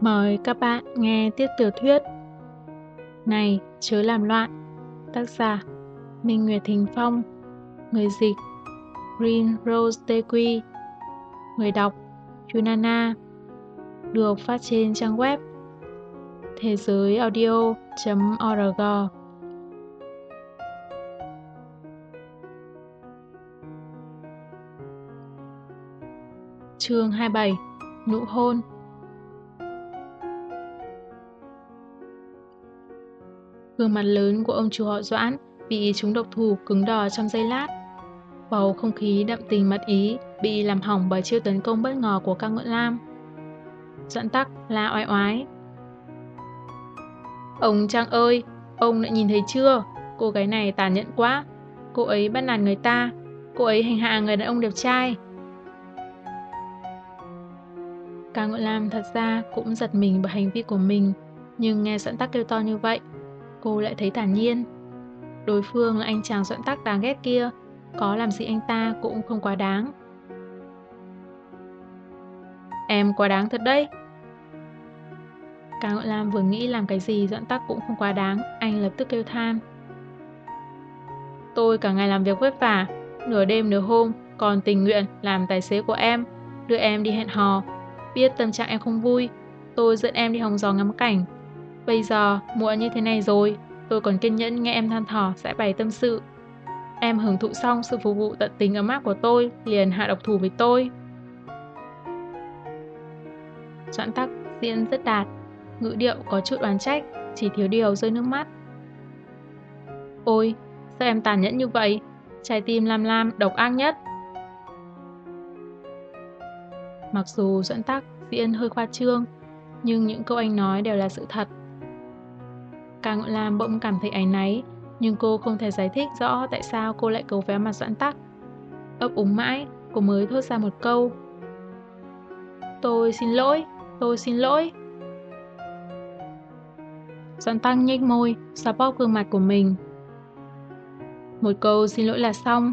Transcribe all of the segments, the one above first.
Mời các bạn nghe tiếp tiểu thuyết. Này, chớ làm loạn. Tác giả, Minh Nguyệt Thình Phong. Người dịch, Green Rose Tequi Người đọc Yunana Được phát trên trang web thế giới audio.org Chương 27 Nụ hôn. Gương mặt lớn của ông chủ họ Doãn bị chúng độc thủ cứng đờ trong giây lát. Bầu không khí đậm tình mật ý bị làm hỏng bởi chiêu tấn công bất ngờ của ca Ngưỡng lam. Doãn tắc la oai oái. Ông Trang ơi, ông đã nhìn thấy chưa? Cô gái này tàn nhẫn quá. Cô ấy bắt nạt người ta. Cô ấy hành hạ người đàn ông đẹp trai. Ca Ngưỡng Lam thật ra cũng giật mình bởi hành vi của mình, nhưng nghe Doãn Tắc kêu to như vậy, cô lại thấy thản nhiên. Đối phương là anh chàng Doãn Tắc đáng ghét kia, có làm gì anh ta cũng không quá đáng. Em quá đáng thật đấy. Ca Ngợi Lam vừa nghĩ làm cái gì Doãn Tắc cũng không quá đáng, anh lập tức kêu than. Tôi cả ngày làm việc vất vả, nửa đêm nửa hôm, còn tình nguyện làm tài xế của em, đưa em đi hẹn hò, Biết tâm trạng em không vui, tôi dẫn em đi hòng gió ngắm cảnh. Bây giờ, muộn như thế này rồi, tôi còn kiên nhẫn nghe em than thở sẽ bày tâm sự. Em hưởng thụ xong sự phục vụ tận tình ấm áp của tôi, liền hạ độc thủ với tôi. Doãn tắc diễn rất đạt, ngữ điệu có chút oán trách, chỉ thiếu điều rơi nước mắt. Ôi, sao em tàn nhẫn như vậy? Trái tim lam lam độc ác nhất. Mặc dù dẫn tắc diễn hơi khoa trương, nhưng những câu anh nói đều là sự thật. Càng Ngọn Lam bỗng cảm thấy áy náy, nhưng cô không thể giải thích rõ tại sao cô lại cầu véo mặt Doãn Tắc. Ấp úng mãi, cô mới thốt ra một câu. Tôi xin lỗi, tôi xin lỗi. Doãn Tắc nhếch môi, xóa bóp gương mặt của mình. Một câu xin lỗi là xong.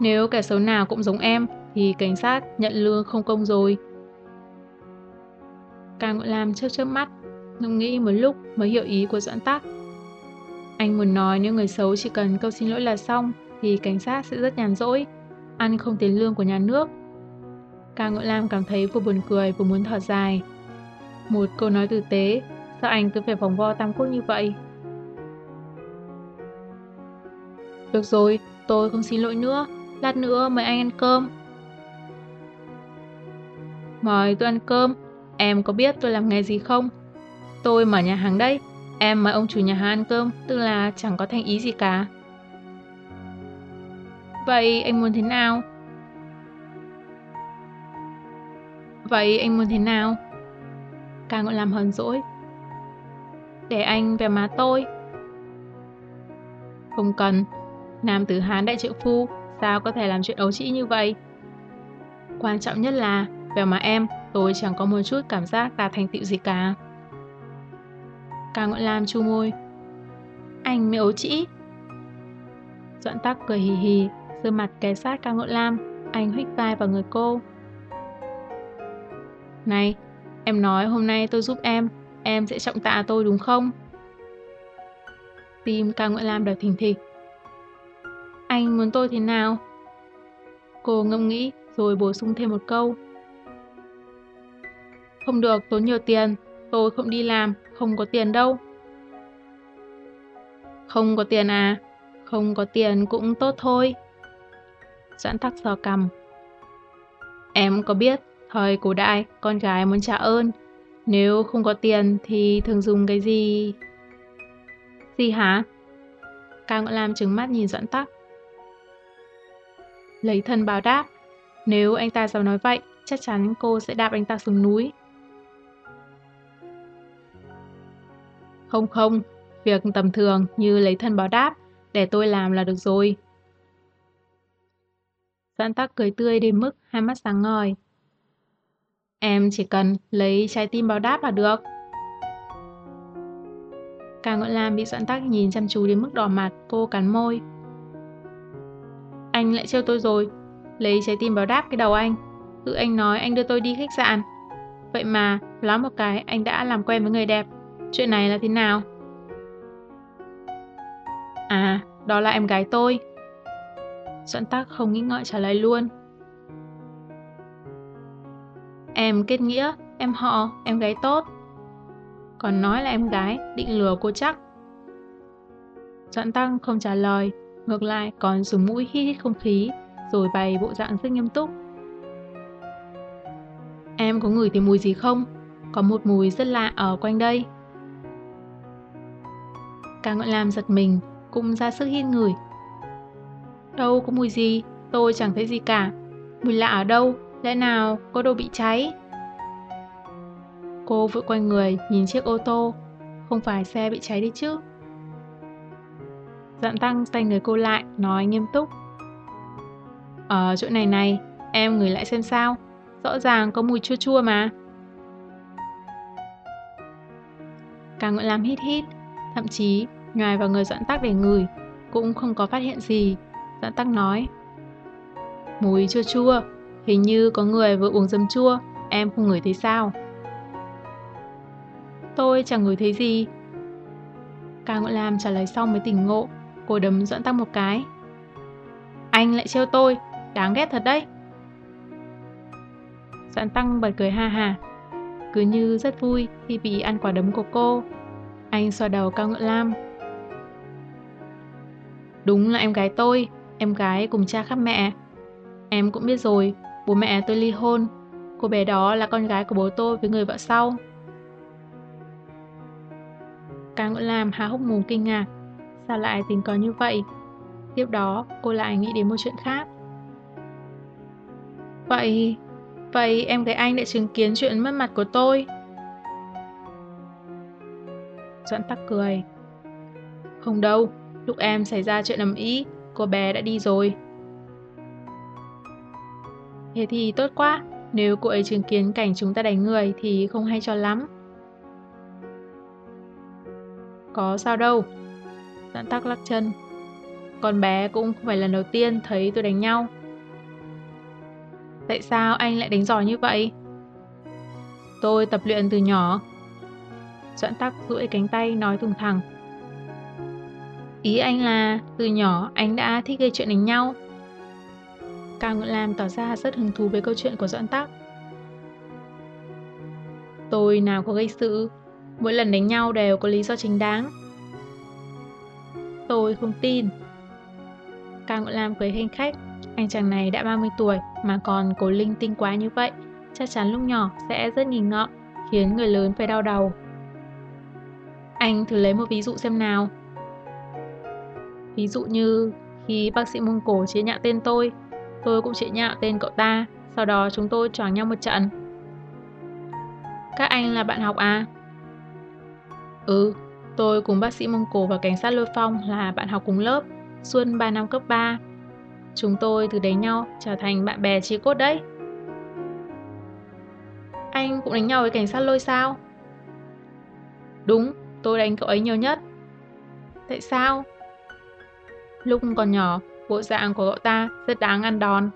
Nếu kẻ xấu nào cũng giống em, thì cảnh sát nhận lương không công rồi. Càng Ngọn Lam chớp chớp mắt, Ngâm nghĩ một lúc mới hiểu ý của Doãn Tắc. Anh muốn nói nếu người xấu chỉ cần câu xin lỗi là xong thì cảnh sát sẽ rất nhàn rỗi, ăn không tiền lương của nhà nước. Ca Ngộ Lam cảm thấy vừa buồn cười vừa muốn thở dài. Một câu nói tử tế, sao anh cứ phải vòng vo tam quốc như vậy? Được rồi, tôi không xin lỗi nữa, lát nữa mời anh ăn cơm. Mời tôi ăn cơm, em có biết tôi làm nghề gì không? Tôi mở nhà hàng đây, em mời ông chủ nhà hàng ăn cơm, tức là chẳng có thành ý gì cả. Vậy anh muốn thế nào? Vậy anh muốn thế nào? Càng còn làm hờn dỗi. Để anh về má tôi. Không cần, nam tử Hán đại triệu phu, sao có thể làm chuyện ấu trĩ như vậy? Quan trọng nhất là về mà em, tôi chẳng có một chút cảm giác đạt thành tựu gì cả. Cao Ngọn Lam chu môi. Anh mới ấu trĩ. Doãn tắc cười hì hì, giơ mặt kề sát Cao Ngọn Lam, anh huých vai vào người cô. Này, em nói hôm nay tôi giúp em, em sẽ trọng tạ tôi đúng không? Tim Cao Ngọn Lam đập thình thịch. Anh muốn tôi thế nào? Cô ngâm nghĩ rồi bổ sung thêm một câu. Không được, tốn nhiều tiền. Tôi không đi làm, không có tiền đâu. Không có tiền à? Không có tiền cũng tốt thôi. Doãn tắc sò cầm. Em có biết, thời cổ đại, con gái muốn trả ơn. Nếu không có tiền thì thường dùng cái gì? Gì hả? Cao Ngọn Lam trừng mắt nhìn Doãn tắc. Lấy thân báo đáp. Nếu anh ta dám nói vậy, chắc chắn cô sẽ đạp anh ta xuống núi. Không không, việc tầm thường như lấy thân báo đáp, để tôi làm là được rồi. Doãn tắc cười tươi đến mức hai mắt sáng ngời. Em chỉ cần lấy trái tim báo đáp là được. Càng Ngọn Lam bị Doãn tắc nhìn chăm chú đến mức đỏ mặt, cô cắn môi. Anh lại trêu tôi rồi, lấy trái tim báo đáp cái đầu anh. Tự anh nói anh đưa tôi đi khách sạn. Vậy mà, lắm một cái anh đã làm quen với người đẹp. Chuyện này là thế nào? À, đó là em gái tôi. Doãn tắc không nghĩ ngợi trả lời luôn. Em kết nghĩa, em họ, em gái tốt. Còn nói là em gái, định lừa cô chắc. Doãn tăng không trả lời, ngược lại còn dùng mũi hít hít không khí, rồi bày bộ dạng rất nghiêm túc. Em có ngửi thấy mùi gì không? Có một mùi rất lạ ở quanh đây. Càng Ngọn làm giật mình, cũng ra sức hiên người. Đâu có mùi gì, tôi chẳng thấy gì cả. Mùi lạ ở đâu, lẽ nào có đồ bị cháy? Cô vội quay người nhìn chiếc ô tô, không phải xe bị cháy đi chứ. Dặn tăng tay người cô lại, nói nghiêm túc. Ở chỗ này này, em ngửi lại xem sao, rõ ràng có mùi chua chua mà. Càng Nguyễn làm hít hít, thậm chí nhòi vào người dặn tắc để ngửi, cũng không có phát hiện gì. Dặn tắc nói. Mùi chua chua, hình như có người vừa uống dấm chua, em không ngửi thấy sao? Tôi chẳng ngửi thấy gì. ca Nguyễn Lam trả lời xong mới tỉnh ngộ, cô đấm Doãn Tăng một cái. Anh lại trêu tôi, đáng ghét thật đấy. Doãn Tăng bật cười ha hà, cứ như rất vui khi bị ăn quả đấm của cô. Anh xoa đầu Cao Ngựa Lam. Đúng là em gái tôi, em gái cùng cha khác mẹ. Em cũng biết rồi, bố mẹ tôi ly hôn. Cô bé đó là con gái của bố tôi với người vợ sau. Cao Ngựa Lam há hốc mồm kinh ngạc. Sao lại tình có như vậy? Tiếp đó, cô lại nghĩ đến một chuyện khác. Vậy, vậy em gái anh đã chứng kiến chuyện mất mặt của tôi. Doãn tắc cười. Không đâu, lúc em xảy ra chuyện ầm ĩ, cô bé đã đi rồi. Thế thì tốt quá, nếu cô ấy chứng kiến cảnh chúng ta đánh người thì không hay cho lắm. Có sao đâu. Doãn tắc lắc chân. Con bé cũng không phải lần đầu tiên thấy tôi đánh nhau. Tại sao anh lại đánh giỏi như vậy? Tôi tập luyện từ nhỏ. Doãn tắc duỗi cánh tay nói thùng thẳng. Ý anh là từ nhỏ anh đã thích gây chuyện đánh nhau. Cao Ngưỡng Lam tỏ ra rất hứng thú với câu chuyện của Doãn tắc. Tôi nào có gây sự, mỗi lần đánh nhau đều có lý do chính đáng. Tôi không tin. Cao Ngưỡng Lam cười khanh khách, anh chàng này đã 30 tuổi mà còn cố linh tinh quá như vậy, chắc chắn lúc nhỏ sẽ rất nghỉ ngợm, khiến người lớn phải đau đầu. Anh thử lấy một ví dụ xem nào. Ví dụ như khi bác sĩ Mông Cổ chế nhạo tên tôi, tôi cũng chế nhạo tên cậu ta, sau đó chúng tôi choáng nhau một trận. Các anh là bạn học à? Ừ, tôi cùng bác sĩ Mông Cổ và cảnh sát Lôi Phong là bạn học cùng lớp, xuân 3 năm cấp 3. Chúng tôi từ đánh nhau trở thành bạn bè chí cốt đấy. Anh cũng đánh nhau với cảnh sát Lôi sao? Đúng, tôi đánh cậu ấy nhiều nhất. Tại sao? Lúc còn nhỏ, bộ dạng của cậu ta rất đáng ăn đòn.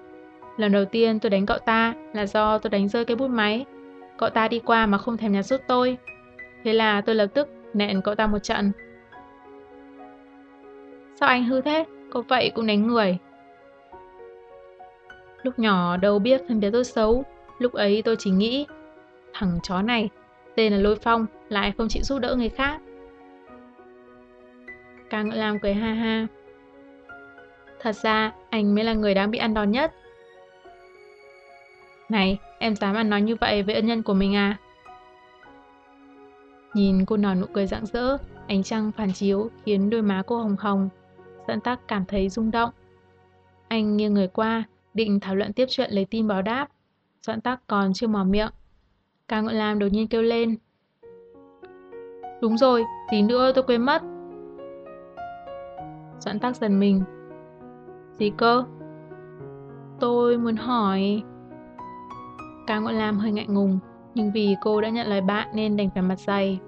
Lần đầu tiên tôi đánh cậu ta là do tôi đánh rơi cái bút máy. Cậu ta đi qua mà không thèm nhặt giúp tôi. Thế là tôi lập tức nện cậu ta một trận. Sao anh hư thế? Có vậy cũng đánh người. Lúc nhỏ đâu biết phân biệt tốt xấu. Lúc ấy tôi chỉ nghĩ thằng chó này tên là Lôi Phong lại không chịu giúp đỡ người khác. Càng làm cười ha ha. Thật ra, anh mới là người đang bị ăn đòn nhất. Này, em dám ăn nói như vậy với ân nhân của mình à? Nhìn cô nở nụ cười rạng rỡ, ánh trăng phản chiếu khiến đôi má cô hồng hồng. Dẫn tắc cảm thấy rung động. Anh nghiêng người qua, định thảo luận tiếp chuyện lấy tin báo đáp. Doãn tắc còn chưa mở miệng. Cao Ngọn Lam đột nhiên kêu lên. Đúng rồi, tí nữa tôi quên mất. Doãn tắc dần mình. Gì cơ? Tôi muốn hỏi... Cao Ngọn Lam hơi ngại ngùng, nhưng vì cô đã nhận lời bạn nên đành phải mặt dày.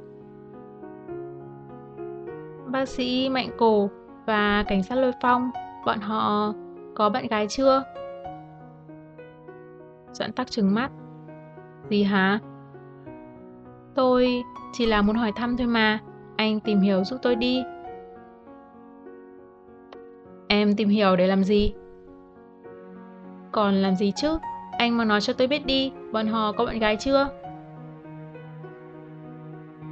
Bác sĩ Mạnh Cổ và cảnh sát Lôi Phong, bọn họ có bạn gái chưa? Doãn tắc trừng mắt. Gì hả? Tôi chỉ là muốn hỏi thăm thôi mà, anh tìm hiểu giúp tôi đi. Em tìm hiểu để làm gì? Còn làm gì chứ? Anh mà nói cho tôi biết đi, bọn họ có bạn gái chưa?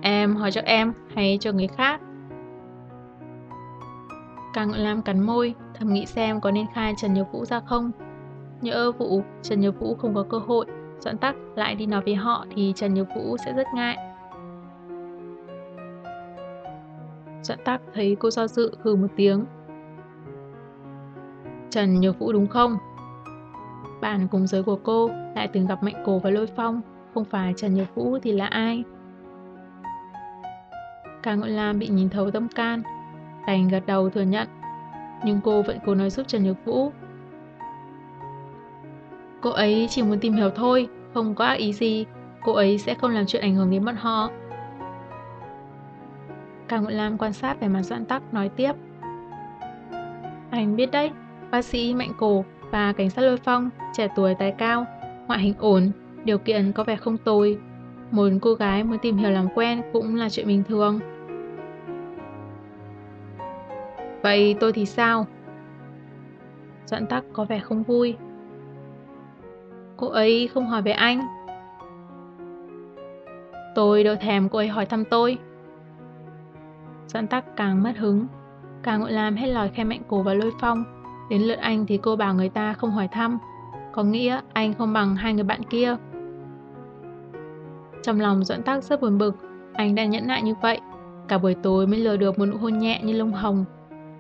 Em hỏi cho em hay cho người khác? Càng Ngọn Lam cắn môi, thầm nghĩ xem có nên khai Trần Nhược Vũ ra không. Nhỡ vụ Trần Nhược Vũ không có cơ hội, Doãn Tắc lại đi nói với họ thì Trần Nhược Vũ sẽ rất ngại. Doãn Tắc thấy cô do dự hừ một tiếng. Trần Nhược Vũ đúng không? Bạn cùng giới của cô lại từng gặp Mạnh Cổ và Lôi Phong, không phải Trần Nhược Vũ thì là ai? Cả Ngọn Lam bị nhìn thấu tâm can, đành gật đầu thừa nhận. Nhưng cô vẫn cố nói giúp Trần Nhược Vũ. Cô ấy chỉ muốn tìm hiểu thôi, không có ác ý gì. Cô ấy sẽ không làm chuyện ảnh hưởng đến bọn họ. Càng Nguyễn Lam quan sát về mặt doãn tắc nói tiếp. Anh biết đấy, bác sĩ Mạnh Cổ và cảnh sát Lôi Phong, trẻ tuổi tài cao, ngoại hình ổn, điều kiện có vẻ không tồi. Một cô gái muốn tìm hiểu làm quen cũng là chuyện bình thường. Vậy tôi thì sao? Doãn tắc có vẻ không vui. Cô ấy không hỏi về anh. Tôi đâu thèm cô ấy hỏi thăm tôi. Doãn tắc càng mất hứng, càng ngội làm hết lời khen mạnh cổ và lôi phong. Đến lượt anh thì cô bảo người ta không hỏi thăm, có nghĩa anh không bằng hai người bạn kia. Trong lòng Doãn Tắc rất buồn bực, anh đã nhẫn nại như vậy, cả buổi tối mới lừa được một nụ hôn nhẹ như lông hồng,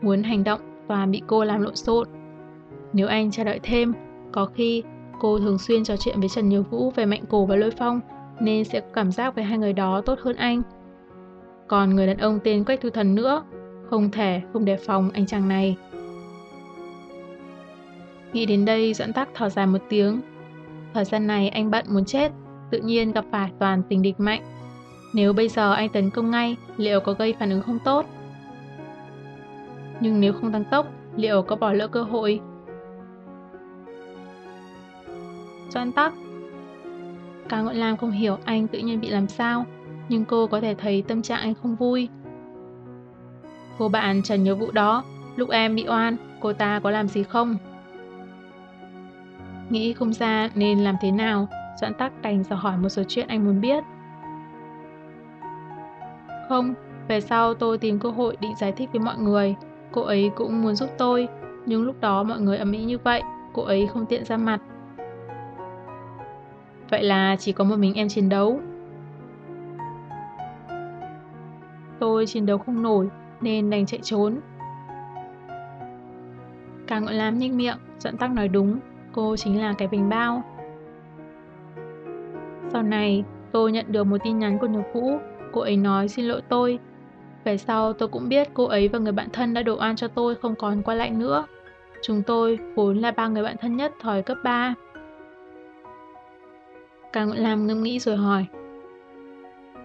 muốn hành động toàn bị cô làm lộn xộn. Nếu anh chờ đợi thêm, có khi cô thường xuyên trò chuyện với Trần Nhiều Vũ về Mạnh Cổ và Lôi Phong nên sẽ có cảm giác với hai người đó tốt hơn anh. Còn người đàn ông tên Quách Thu Thần nữa, không thể không đề phòng anh chàng này. Nghĩ đến đây dẫn tắc thở dài một tiếng. Thời gian này anh bận muốn chết, tự nhiên gặp phải toàn tình địch mạnh. Nếu bây giờ anh tấn công ngay, liệu có gây phản ứng không tốt? Nhưng nếu không tăng tốc, liệu có bỏ lỡ cơ hội? Doan tắc Cả Ngọn Lam không hiểu anh tự nhiên bị làm sao, nhưng cô có thể thấy tâm trạng anh không vui. Cô bạn Trần nhớ vụ đó, lúc em bị oan, cô ta có làm gì không? Nghĩ không ra nên làm thế nào, Doãn Tắc đành dò hỏi một số chuyện anh muốn biết. Không, về sau tôi tìm cơ hội định giải thích với mọi người, cô ấy cũng muốn giúp tôi, nhưng lúc đó mọi người ầm ĩ như vậy, cô ấy không tiện ra mặt. Vậy là chỉ có một mình em chiến đấu. Tôi chiến đấu không nổi nên đành chạy trốn. Càng Ngọn Lam nhếch miệng, giận Tắc nói đúng, cô chính là cái bình bao. Sau này, tôi nhận được một tin nhắn của người Vũ, cô ấy nói xin lỗi tôi. Về sau tôi cũng biết cô ấy và người bạn thân đã đổ oan cho tôi không còn qua lại nữa. Chúng tôi vốn là ba người bạn thân nhất thời cấp 3. Cao Nguyễn Lam ngâm nghĩ rồi hỏi.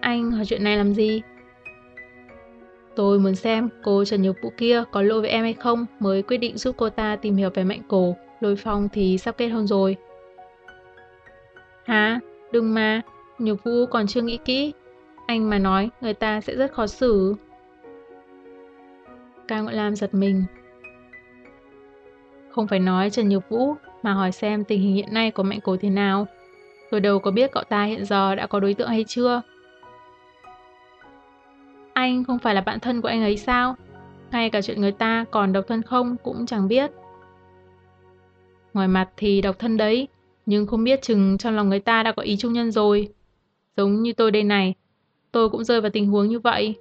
Anh hỏi chuyện này làm gì? Tôi muốn xem cô Trần Nhược Vũ kia có lỗi với em hay không mới quyết định giúp cô ta tìm hiểu về mạnh cổ. Lôi Phong thì sắp kết hôn rồi. Hả? Đừng mà, Nhược Vũ còn chưa nghĩ kỹ. Anh mà nói người ta sẽ rất khó xử. Cao Ngọn Lam giật mình. Không phải nói Trần Nhược Vũ mà hỏi xem tình hình hiện nay của mạnh cổ thế nào. Tôi đâu có biết cậu ta hiện giờ đã có đối tượng hay chưa. Anh không phải là bạn thân của anh ấy sao? Ngay cả chuyện người ta còn độc thân không cũng chẳng biết. Ngoài mặt thì độc thân đấy, nhưng không biết chừng trong lòng người ta đã có ý trung nhân rồi. Giống như tôi đây này, tôi cũng rơi vào tình huống như vậy.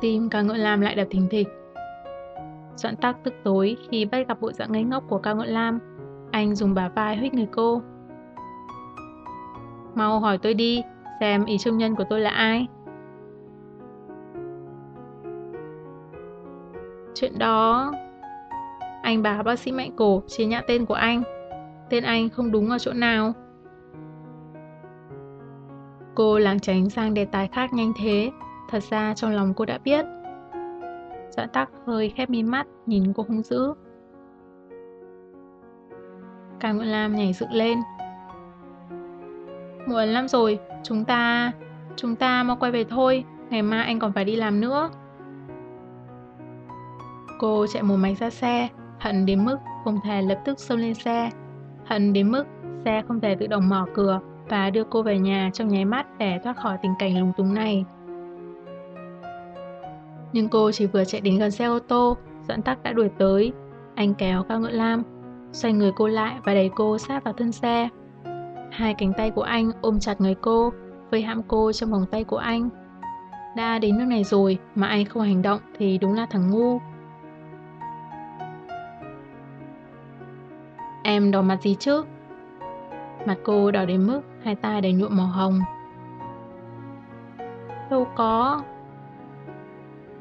Tim ca ngợi lam lại đập thình thịch. Doãn tắc tức tối khi bắt gặp bộ dạng ngây ngốc của ca ngợi lam. Anh dùng bả vai huyết người cô. Mau hỏi tôi đi, xem ý trung nhân của tôi là ai. Chuyện đó... Anh bảo bác sĩ Mạnh Cổ chỉ nhã tên của anh. Tên anh không đúng ở chỗ nào. Cô lảng tránh sang đề tài khác nhanh thế. Thật ra trong lòng cô đã biết. Doãn tắc hơi khép mi mắt, nhìn cô không giữ. Cao Nguyễn Lam nhảy dựng lên. Muộn lắm rồi, chúng ta... Chúng ta mau quay về thôi, ngày mai anh còn phải đi làm nữa. Cô chạy một mạch ra xe, hận đến mức không thể lập tức xông lên xe. Hận đến mức xe không thể tự động mở cửa và đưa cô về nhà trong nháy mắt để thoát khỏi tình cảnh lúng túng này. Nhưng cô chỉ vừa chạy đến gần xe ô tô, Doãn tắc đã đuổi tới. Anh kéo Cao Ngựa Lam, xoay người cô lại và đẩy cô sát vào thân xe. Hai cánh tay của anh ôm chặt người cô, vây hãm cô trong vòng tay của anh. Đã đến nước này rồi mà anh không hành động thì đúng là thằng ngu. Em đỏ mặt gì chứ? Mặt cô đỏ đến mức hai tay đầy nhuộm màu hồng. Đâu có.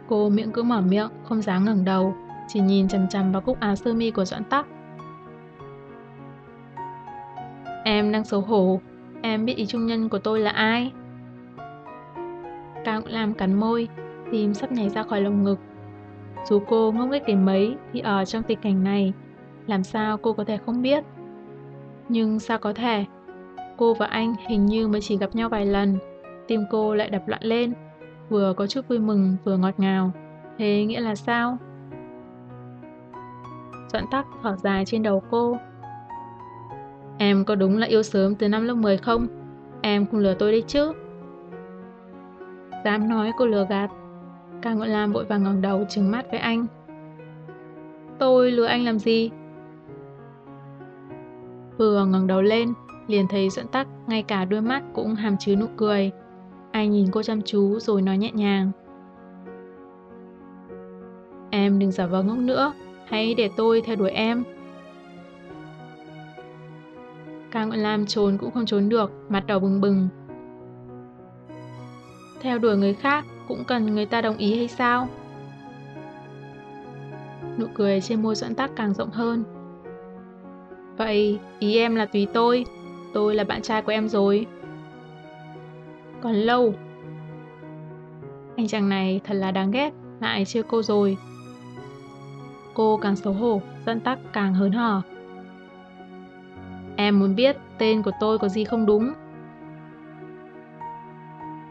Cô miệng cứ mở miệng, không dám ngẩng đầu, chỉ nhìn chằm chằm vào cúc áo sơ mi của Doãn Tắc. Em đang xấu hổ, em biết ý trung nhân của tôi là ai? Cao làm cắn môi, tim sắp nhảy ra khỏi lồng ngực. Dù cô ngốc nghếch đến mấy thì ở trong tình cảnh này, làm sao cô có thể không biết? Nhưng sao có thể? Cô và anh hình như mới chỉ gặp nhau vài lần, tim cô lại đập loạn lên, vừa có chút vui mừng vừa ngọt ngào. Thế nghĩa là sao? Doãn tắc thở dài trên đầu cô. Em có đúng là yêu sớm từ năm lớp 10 không? Em không lừa tôi đấy chứ. Dám nói cô lừa gạt. Cao Ngọn Lam vội vàng ngẩng đầu trừng mắt với anh. Tôi lừa anh làm gì? Vừa ngẩng đầu lên, liền thấy dẫn tắc, ngay cả đôi mắt cũng hàm chứa nụ cười. Anh nhìn cô chăm chú rồi nói nhẹ nhàng. Em đừng giả vờ ngốc nữa, hãy để tôi theo đuổi em. Cao Ngọn Lam trốn cũng không trốn được, mặt đỏ bừng bừng. Theo đuổi người khác cũng cần người ta đồng ý hay sao? Nụ cười trên môi dẫn tắc càng rộng hơn. Vậy, ý em là tùy tôi, tôi là bạn trai của em rồi. Còn lâu. Anh chàng này thật là đáng ghét, lại chưa cô rồi. Cô càng xấu hổ, dẫn tắc càng hớn hở. Em muốn biết tên của tôi có gì không đúng.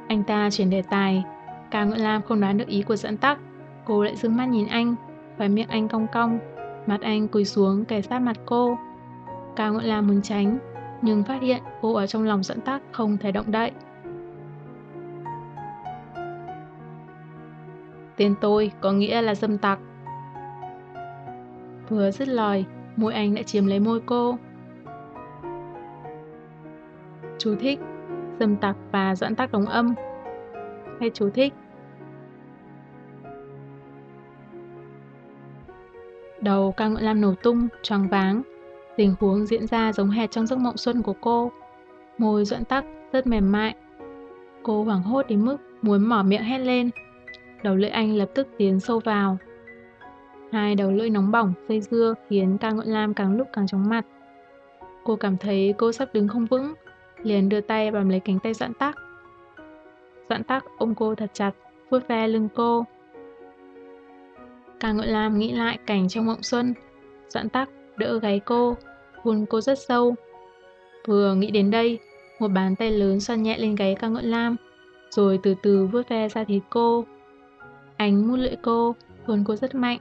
Anh ta chuyển đề tài, Cao Nguyễn Lam không đoán được ý của dẫn tắc. Cô lại dưng mắt nhìn anh, khóe miệng anh cong cong, mặt anh cúi xuống kề sát mặt cô. Cao Nguyễn Lam muốn tránh, nhưng phát hiện cô ở trong lòng dẫn tắc không thể động đậy. Tên tôi có nghĩa là dâm tặc. Vừa dứt lời, môi anh đã chiếm lấy môi cô. Chú thích Dâm tặc và doãn tắc đồng âm. Hay chú thích Đầu ca ngợi lam nổ tung, choáng váng. Tình huống diễn ra giống hệt trong giấc mộng xuân của cô. Môi doãn tắc rất mềm mại. Cô hoảng hốt đến mức muốn mở miệng hét lên. Đầu lưỡi anh lập tức tiến sâu vào. Hai đầu lưỡi nóng bỏng, dây dưa khiến ca ngọn lam càng lúc càng chóng mặt. Cô cảm thấy cô sắp đứng không vững, liền đưa tay bám lấy cánh tay Doãn Tắc. Doãn Tắc ôm cô thật chặt, vuốt ve lưng cô. Càng Ngợi Lam nghĩ lại cảnh trong mộng xuân, Doãn Tắc đỡ gáy cô, hôn cô rất sâu. Vừa nghĩ đến đây, một bàn tay lớn xoan nhẹ lên gáy Càng Ngợi Lam, rồi từ từ vuốt ve ra thịt cô. Ánh mút lưỡi cô, hôn cô rất mạnh,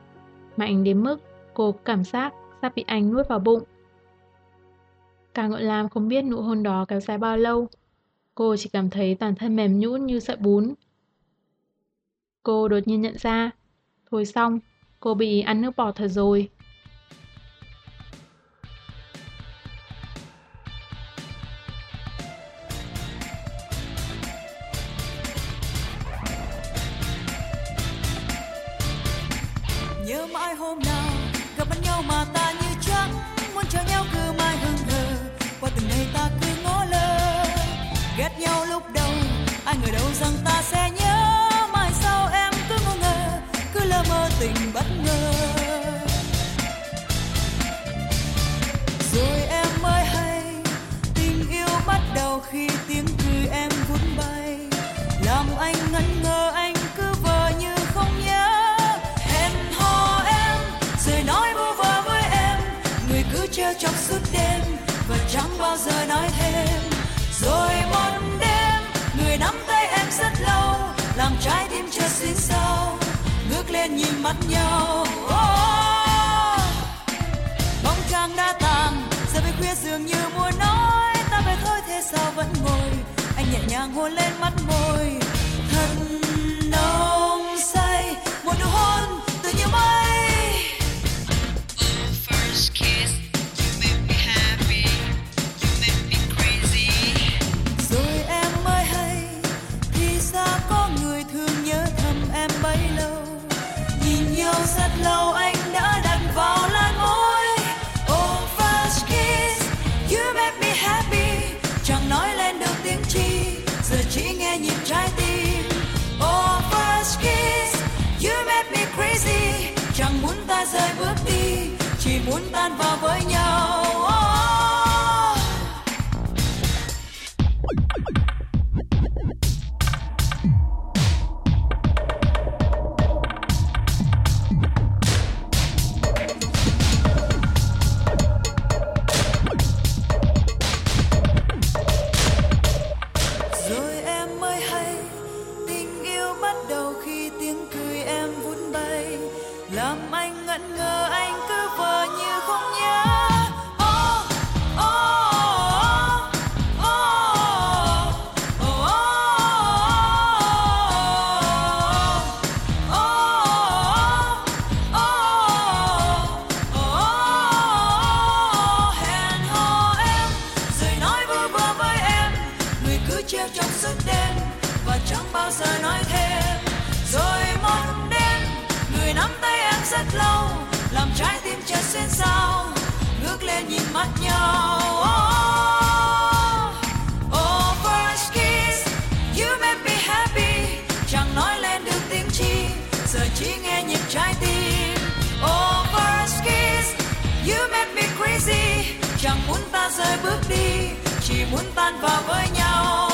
mạnh đến mức cô cảm giác sắp bị anh nuốt vào bụng. Cả Ngọn Lam không biết nụ hôn đó kéo dài bao lâu. Cô chỉ cảm thấy toàn thân mềm nhũn như sợi bún. Cô đột nhiên nhận ra. Thôi xong, cô bị ăn nước bọt thật rồi. Nhớ mãi hôm nào gặp mặt nhau mà ta như qua từng ngày ta cứ ngó lơ. Ghét nhau lúc đầu, ai ngờ đâu rằng ta sẽ nhớ. Mai sau em cứ ngô ngơ, cứ lơ mơ tình bất ngờ. Mắt nhau. Oh. bóng trăng đã tàn, giờ về khuya dường như muốn nói ta về thôi, thế sao vẫn ngồi? Anh nhẹ nhàng hôn lên mắt môi. Thật nồng say, một nụ hôn rơi bước đi chỉ muốn tan vào với nhau. Sau chợt ngước lên nhìn mắt nhau. Oh, oh, first kiss. You make me happy. Chẳng nói lên được tiếng chi. Giờ chỉ nghe nhịp trái tim. Oh first kiss. You make me crazy. Chẳng muốn ta rời bước đi. Chỉ muốn tan vào với nhau.